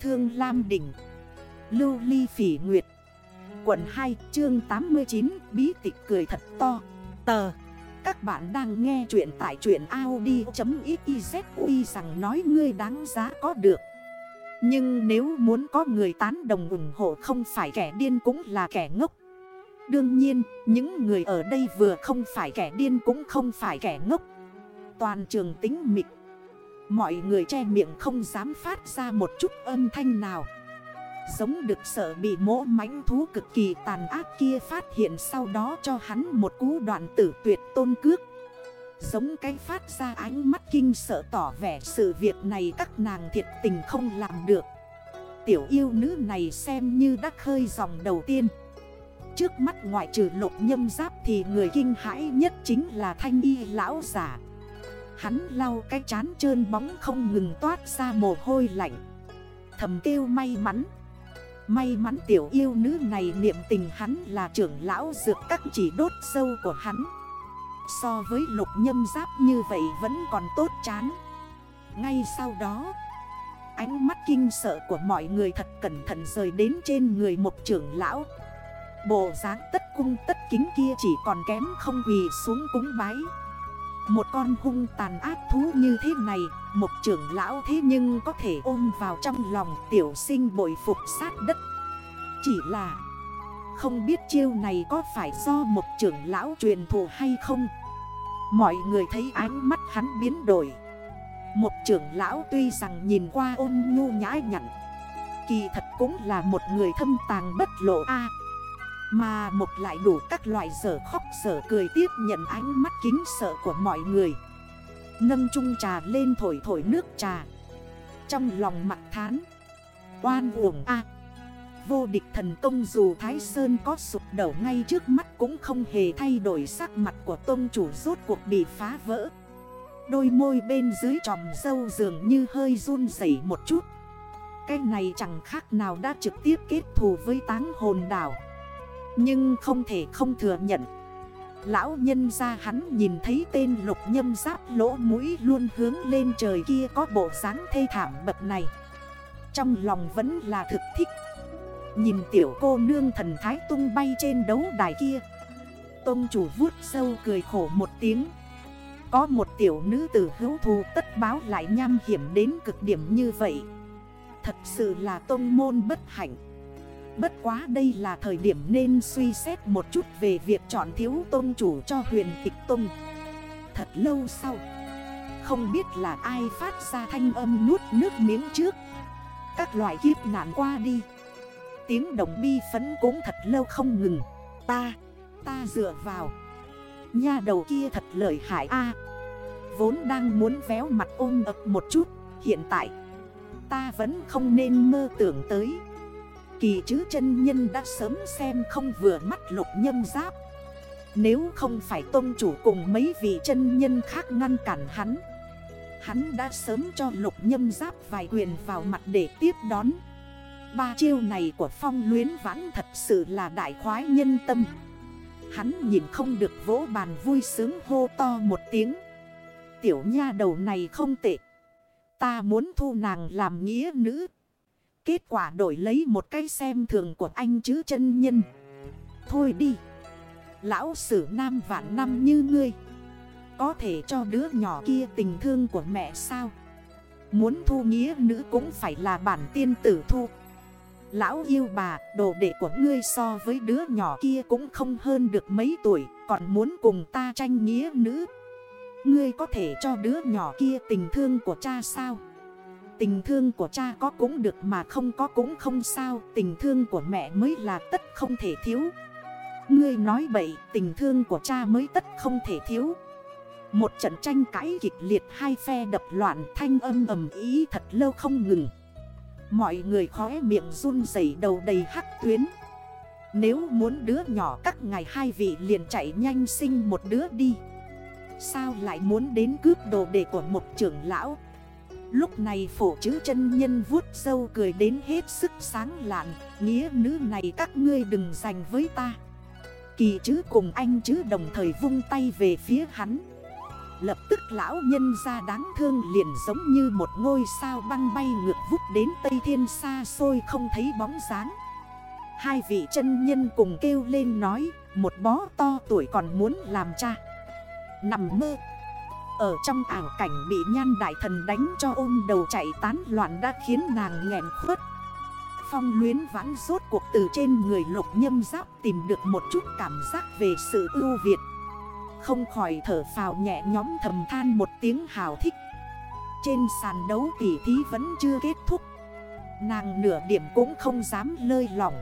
Thương Lam Đỉnh Lưu Ly Phỉ Nguyệt Quận 2 chương 89 Bí tịch cười thật to. Tờ Các bạn đang nghe chuyện tại chuyện Audi.xyz Uy rằng nói ngươi đáng giá có được. Nhưng nếu muốn có người tán đồng ủng hộ không phải kẻ điên cũng là kẻ ngốc. Đương nhiên, những người ở đây vừa không phải kẻ điên cũng không phải kẻ ngốc. Toàn trường tính mịch. Mọi người che miệng không dám phát ra một chút âm thanh nào. Giống được sợ bị mỗ mãnh thú cực kỳ tàn ác kia phát hiện sau đó cho hắn một cú đoạn tử tuyệt tôn cước. Giống cái phát ra ánh mắt kinh sợ tỏ vẻ sự việc này các nàng thiệt tình không làm được. Tiểu yêu nữ này xem như đã khơi dòng đầu tiên. Trước mắt ngoại trừ lục nhâm giáp thì người kinh hãi nhất chính là thanh y lão giả. Hắn lau cái chán trơn bóng không ngừng toát ra mồ hôi lạnh. Thầm kêu may mắn. May mắn tiểu yêu nữ này niệm tình hắn là trưởng lão dược các chỉ đốt sâu của hắn. So với lục nhâm giáp như vậy vẫn còn tốt chán. Ngay sau đó, Ánh mắt kinh sợ của mọi người thật cẩn thận rời đến trên người một trưởng lão. Bộ dáng tất cung tất kính kia chỉ còn kém không quỳ xuống cúng bái một con hung tàn ác thú như thế này, Một trưởng lão thế nhưng có thể ôm vào trong lòng tiểu sinh bội phục sát đất. Chỉ là, Không biết chiêu này có phải do một trưởng lão truyền thụ hay không. Mọi người thấy ánh mắt hắn biến đổi. Một trưởng lão tuy rằng nhìn qua ôn nhu nhã nhặn, Kỳ thật cũng là một người thâm tàng bất lộ a mà một lại đủ các loại sở khóc sở cười tiếp nhận ánh mắt kính sợ của mọi người. Nâng chung trà lên thổi thổi nước trà. Trong lòng mặt thán, Oan uổng a. Vô địch thần công dù Thái Sơn có sụp đổ ngay trước mắt cũng không hề thay đổi sắc mặt của tôn chủ rốt cuộc bị phá vỡ. Đôi môi bên dưới tròm dâu dường như hơi run dậy một chút. Cái này chẳng khác nào đã trực tiếp kết thù với táng hồn đảo nhưng không thể không thừa nhận. Lão nhân ra hắn nhìn thấy tên lục nhâm giáp lỗ mũi luôn hướng lên trời kia có bộ dáng thê thảm bậc này. Trong lòng vẫn là thực thích. Nhìn tiểu cô nương thần thái tung bay trên đấu đài kia. Tôn chủ vuốt sâu cười khổ một tiếng. Có một tiểu nữ tử hữu thù tất báo lại nham hiểm đến cực điểm như vậy. Thật sự là tôn môn bất hạnh. Bất quá đây là thời điểm nên suy xét một chút về việc chọn thiếu tôn chủ cho huyền tịch tôn. Thật lâu sau Không biết là ai phát ra thanh âm nuốt nước miếng trước. Các loại kiếp nạn qua đi. Tiếng đồng bi phấn cũng thật lâu không ngừng. Ta, ta dựa vào. Nha đầu kia thật lợi hại a. Vốn đang muốn véo mặt ôm ập một chút Hiện tại Ta vẫn không nên mơ tưởng tới. Kỳ chứ chân nhân đã sớm xem không vừa mắt lục nhâm giáp. Nếu không phải tôn chủ cùng mấy vị chân nhân khác ngăn cản hắn Hắn đã sớm cho lục nhâm giáp vài quyền vào mặt để tiếp đón. Ba chiêu này của phong luyến vãn thật sự là đại khoái nhân tâm. Hắn nhìn không được vỗ bàn vui sướng hô to một tiếng. Tiểu nha đầu này không tệ. Ta muốn thu nàng làm nghĩa nữ. Kết quả đổi lấy một cái xem thường của anh chứ chân nhân. Thôi đi. Lão sử nam vạn năm như ngươi. Có thể cho đứa nhỏ kia tình thương của mẹ sao? Muốn thu nghĩa nữ cũng phải là bản tiên tử thu. Lão yêu bà, đồ đệ của ngươi so với đứa nhỏ kia cũng không hơn được mấy tuổi Còn muốn cùng ta tranh nghĩa nữ. Ngươi có thể cho đứa nhỏ kia tình thương của cha sao? Tình thương của cha có cũng được mà không có cũng không sao, Tình thương của mẹ mới là tất không thể thiếu. Ngươi nói bậy, tình thương của cha mới tất không thể thiếu. Một trận tranh cãi kịch liệt, hai phe đập loạn, thanh âm ầm ý thật lâu không ngừng. Mọi người khóe miệng run dày đầu đầy hắc tuyến. Nếu muốn đứa nhỏ các ngày hai vị liền chạy nhanh sinh một đứa đi. Sao lại muốn đến cướp đồ đề của một trưởng lão? Lúc này phổ chữ chân nhân vuốt sâu cười đến hết sức sáng lạn, Nghĩa nữ này các ngươi đừng dành với ta. Kỳ chữ cùng anh chữ đồng thời vung tay về phía hắn. Lập tức lão nhân ra đáng thương liền giống như một ngôi sao băng bay ngược vút đến Tây Thiên xa xôi không thấy bóng dáng. Hai vị chân nhân cùng kêu lên nói, Một bó to tuổi còn muốn làm cha. Nằm mơ ở trong ảo cảnh bị nhan đại thần đánh cho ôm đầu chạy tán loạn đã khiến nàng nghẹn khuất. Phong luyến vãn rốt cuộc từ trên người lục nhâm giáp tìm được một chút cảm giác về sự ưu việt. Không khỏi thở phào nhẹ nhóm thầm than một tiếng hào thích. Trên sàn đấu tỉ thí vẫn chưa kết thúc. Nàng nửa điểm cũng không dám lơi lỏng.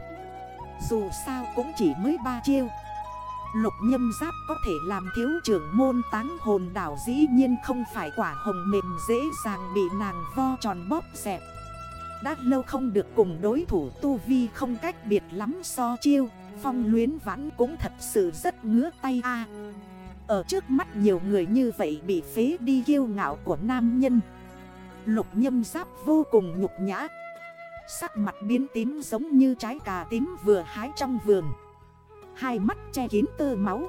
Dù sao cũng chỉ mới ba chiêu. Lục nhâm giáp có thể làm thiếu trưởng môn táng hồn đảo dĩ nhiên không phải quả hồng mềm dễ dàng bị nàng vo tròn bóp dẹp đã lâu không được cùng đối thủ Tu Vi không cách biệt lắm so chiêu, Phong luyến vãn cũng thật sự rất ngứa tay a. Ở trước mắt nhiều người như vậy bị phế đi kiêu ngạo của nam nhân. Lục nhâm giáp vô cùng nhục nhã. Sắc mặt biến tím giống như trái cà tím vừa hái trong vườn. Hai mắt che kín tơ máu.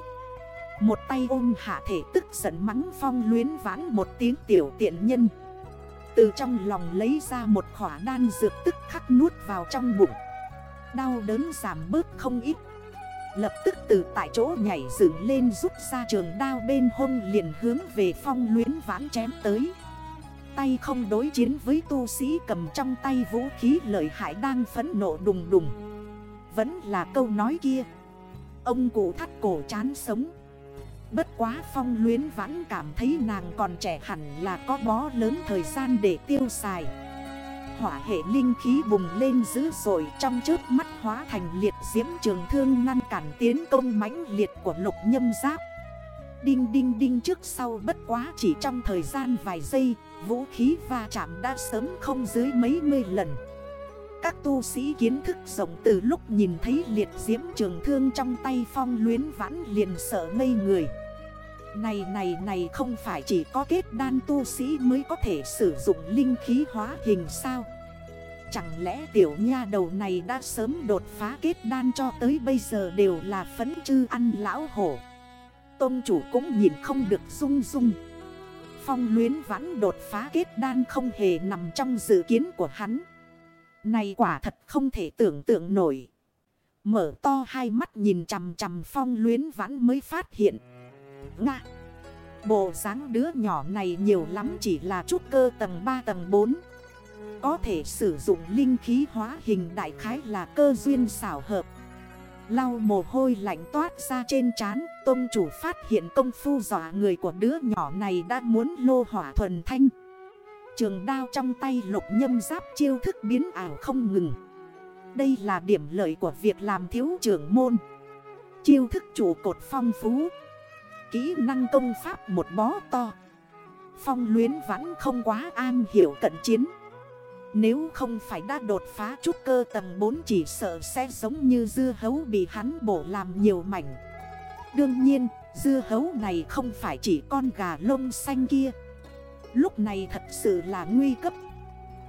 Một tay ôm hạ thể tức giận mắng phong luyến vãn một tiếng tiểu tiện nhân. Từ trong lòng lấy ra một khỏa đan dược tức khắc nuốt vào trong bụng. Đau đớn giảm bớt không ít. Lập tức từ tại chỗ nhảy dựng lên rút ra trường đao bên hông liền hướng về phong luyến vãn chém tới. Tay không đối chiến với tu sĩ cầm trong tay vũ khí lợi hại đang phấn nộ đùng đùng. Vẫn là câu nói kia. Ông cụ thắt cổ chán sống. Bất quá phong luyến vãn cảm thấy nàng còn trẻ hẳn là có bó lớn thời gian để tiêu xài. Hỏa hệ linh khí bùng lên dữ dội trong trước mắt hóa thành liệt diễm trường thương ngăn cản tiến công mãnh liệt của lục nhâm giáp. Đinh đinh đinh trước sau bất quá chỉ trong thời gian vài giây, Vũ khí va chạm đã sớm không dưới mấy mươi lần. Các tu sĩ kiến thức rộng từ lúc nhìn thấy liệt diễm trường thương trong tay phong luyến vãn liền sợ ngây người. Này này này, không phải chỉ có kết đan tu sĩ mới có thể sử dụng linh khí hóa hình sao? Chẳng lẽ tiểu nha đầu này đã sớm đột phá kết đan cho tới bây giờ đều là phấn chư ăn lão hổ? Tôn chủ cũng nhìn không được rung rung. Phong luyến vãn đột phá kết đan không hề nằm trong dự kiến của hắn. Này quả thật không thể tưởng tượng nổi. Mở to hai mắt nhìn chằm chằm phong luyến vãn mới phát hiện. Nga, Bộ dáng đứa nhỏ này nhiều lắm chỉ là chút cơ tầng 3 tầng 4 Có thể sử dụng linh khí hóa hình đại khái là cơ duyên xảo hợp. Lau mồ hôi lạnh toát ra trên trán Tôn chủ phát hiện công phu dọa người của đứa nhỏ này đã muốn lô hỏa thuần thanh. Trường đao trong tay lục nhâm giáp chiêu thức biến ảo không ngừng. Đây là điểm lợi của việc làm thiếu trưởng môn. Chiêu thức chủ cột phong phú. Kỹ năng công pháp một bó to. Phong luyến vẫn không quá an hiểu cận chiến. Nếu không phải đã đột phá chút cơ tầng 4 chỉ sợ sẽ giống như dưa hấu bị hắn bổ làm nhiều mảnh. Đương nhiên, dưa hấu này không phải chỉ con gà lông xanh kia. Lúc này thật sự là nguy cấp.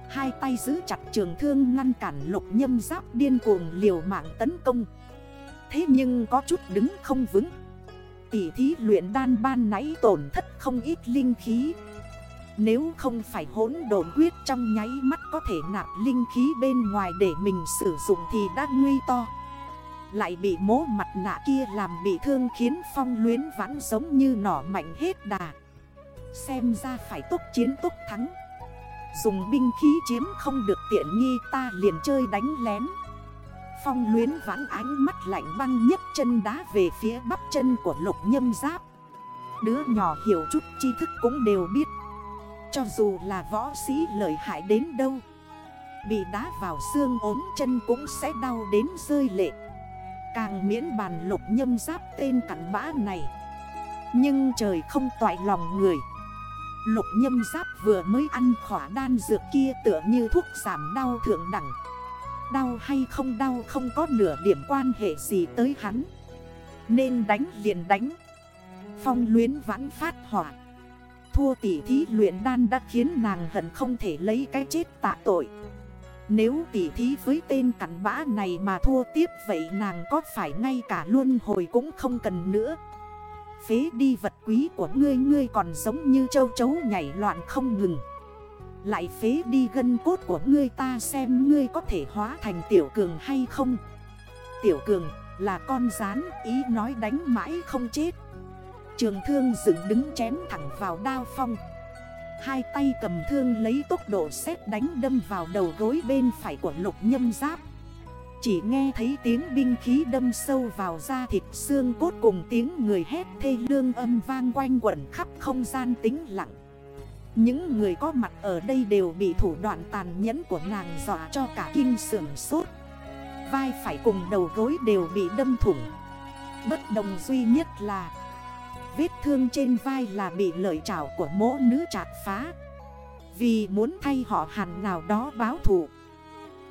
Hai tay giữ chặt trường thương ngăn cản lục nhâm giáp điên cuồng liều mạng tấn công. Thế nhưng có chút đứng không vững. Tỷ thí luyện đan ban nãy tổn thất không ít linh khí. Nếu không phải hỗn độn quyết trong nháy mắt có thể nạp linh khí bên ngoài để mình sử dụng thì đã nguy to. Lại bị mố mặt nạ kia làm bị thương khiến phong luyến vãn giống như nỏ mạnh hết đà. Xem ra phải tốt chiến tốt thắng. Dùng binh khí chiếm không được tiện nghi, ta liền chơi đánh lén. Phong luyến vãn ánh mắt lạnh băng nhấc chân đá về phía bắp chân của lục nhâm giáp. Đứa nhỏ hiểu chút tri thức cũng đều biết. Cho dù là võ sĩ lợi hại đến đâu, Bị đá vào xương ốm chân cũng sẽ đau đến rơi lệ. Càng miễn bàn lục nhâm giáp tên cắn bã này. Nhưng trời không toại lòng người. Lục nhâm giáp vừa mới ăn khỏa đan dược kia tựa như thuốc giảm đau thượng đẳng. Đau hay không đau không có nửa điểm quan hệ gì tới hắn. Nên đánh liền đánh. Phong luyến vãn phát hỏa. Thua tỷ thí luyện đan đã khiến nàng hận không thể lấy cái chết tạ tội. Nếu tỷ thí với tên cắn bã này mà thua tiếp vậy nàng có phải ngay cả luôn hồi cũng không cần nữa. Phế đi vật quý của ngươi ngươi còn giống như châu chấu nhảy loạn không ngừng. Lại phế đi gân cốt của ngươi, ta xem ngươi có thể hóa thành tiểu cường hay không? Tiểu cường là con rán ý nói đánh mãi không chết. Trường thương dựng đứng chém thẳng vào đao phong. Hai tay cầm thương lấy tốc độ xét đánh đâm vào đầu gối bên phải của lục nhâm giáp. Chỉ nghe thấy tiếng binh khí đâm sâu vào da thịt xương cốt cùng tiếng người hét thê lương âm vang quanh quẩn khắp không gian tĩnh lặng. Những người có mặt ở đây đều bị thủ đoạn tàn nhẫn của nàng dọa cho cả kinh sưởng sốt. Vai phải cùng đầu gối đều bị đâm thủng. Bất đồng duy nhất là, Vết thương trên vai là bị lợi trảo của mỗ nữ chạc phá. Vì muốn thay họ hẳn nào đó báo thù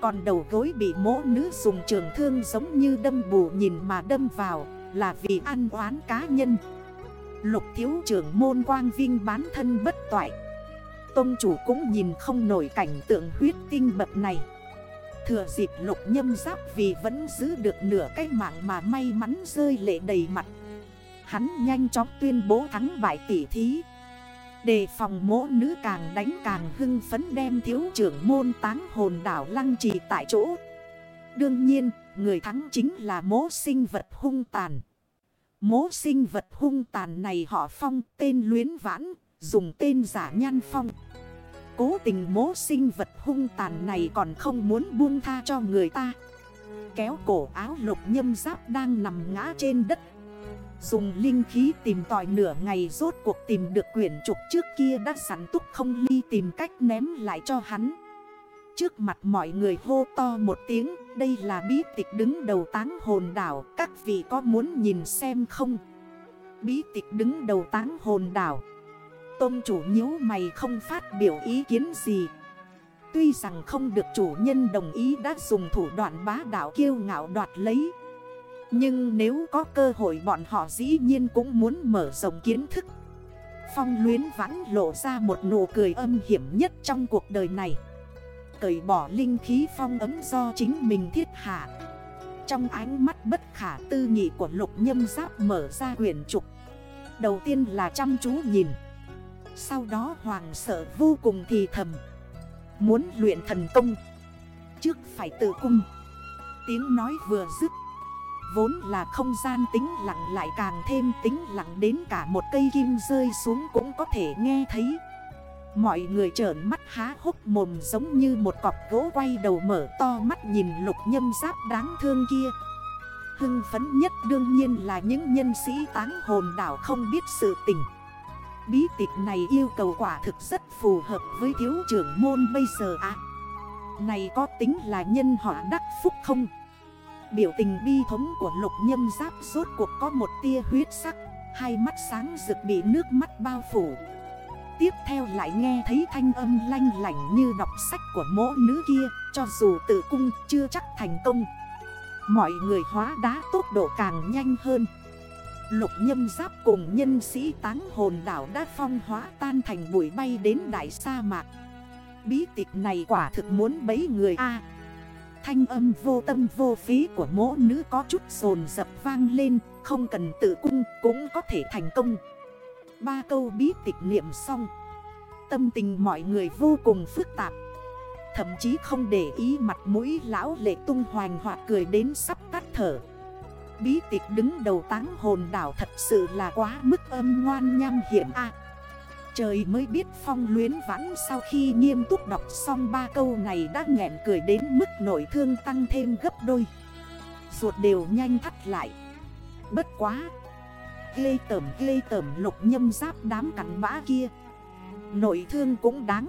còn đầu gối bị mỗ nữ dùng trường thương giống như đâm bù nhìn mà đâm vào, Là vì ăn oán cá nhân. Lục thiếu trưởng môn quang vinh bán thân bất toại. Tông chủ cũng nhìn không nổi cảnh tượng huyết tinh bậc này. Thừa dịp lục nhâm giáp vì vẫn giữ được nửa cái mạng mà may mắn rơi lệ đầy mặt. Hắn nhanh chóng tuyên bố thắng bại tỷ thí. Đề phòng mỗ nữ càng đánh càng hưng phấn đem thiếu trưởng môn táng hồn đảo lăng trì tại chỗ. Đương nhiên, người thắng chính là mố sinh vật hung tàn. Mố sinh vật hung tàn này họ phong tên luyến vãn, dùng tên giả nhan phong. Cố tình mố sinh vật hung tàn này còn không muốn buông tha cho người ta. Kéo cổ áo lục nhâm giáp đang nằm ngã trên đất Dùng linh khí tìm tòi nửa ngày rốt cuộc tìm được quyển trục trước kia đã sẵn túc không ly tìm cách ném lại cho hắn. Trước mặt mọi người hô to một tiếng, Đây là bí tịch đứng đầu táng hồn đảo, Các vị có muốn nhìn xem không? Bí tịch đứng đầu táng hồn đảo. Tôn chủ nhíu mày không phát biểu ý kiến gì. Tuy rằng không được chủ nhân đồng ý đã dùng thủ đoạn bá đảo kiêu ngạo đoạt lấy nhưng nếu có cơ hội bọn họ dĩ nhiên cũng muốn mở rộng kiến thức. Phong luyến vãn lộ ra một nụ cười âm hiểm nhất trong cuộc đời này. Cởi bỏ linh khí phong ấm do chính mình thiết hạ. Trong ánh mắt bất khả tư nghị của lục nhâm giáp mở ra huyền trục. Đầu tiên là chăm chú nhìn. Sau đó hoàng sợ vô cùng thì thầm. Muốn luyện thần công. Trước phải tự cung. Tiếng nói vừa dứt Vốn là không gian tính lặng lại càng thêm tính lặng đến cả một cây kim rơi xuống cũng có thể nghe thấy. Mọi người trởn mắt há hốc mồm giống như một cọc gỗ quay đầu mở to mắt nhìn lục nhâm giáp đáng thương kia. Hưng phấn nhất đương nhiên là những nhân sĩ táng hồn đảo không biết sự tình. Bí tịch này yêu cầu quả thực rất phù hợp với thiếu trưởng môn bây giờ à Này có tính là nhân họ đắc phúc không? Biểu tình bi thống của lục nhâm giáp rốt cuộc có một tia huyết sắc, Hai mắt sáng rực bị nước mắt bao phủ. Tiếp theo lại nghe thấy thanh âm lanh lảnh như đọc sách của mỗ nữ kia, Cho dù tự cung chưa chắc thành công. Mọi người hóa đá tốc độ càng nhanh hơn. Lục nhâm giáp cùng nhân sĩ táng hồn đảo đã phong hóa tan thành bụi bay đến đại sa mạc. Bí tịch này quả thực muốn bấy người a. Thanh âm vô tâm vô phí của mỗ nữ có chút sồn dập vang lên, Không cần tự cung cũng có thể thành công. Ba câu bí tịch niệm xong. Tâm tình mọi người vô cùng phức tạp. Thậm chí không để ý mặt mũi lão lệ tung hoành hoặc cười đến sắp tắt thở. Bí tịch đứng đầu táng hồn đảo thật sự là quá mức âm ngoan nham hiểm a. Trời mới biết phong luyến vãn sau khi nghiêm túc đọc xong ba câu này đã nghẹn cười đến mức nổi thương tăng thêm gấp đôi. Ruột đều nhanh thắt lại. Bất quá. Lê tẩm lê tẩm lục nhâm giáp đám cắn bã kia. Nội thương cũng đáng.